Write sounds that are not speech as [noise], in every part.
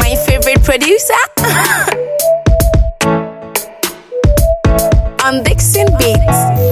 My favorite producer. [laughs] On Dixon Beats.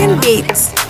and beats.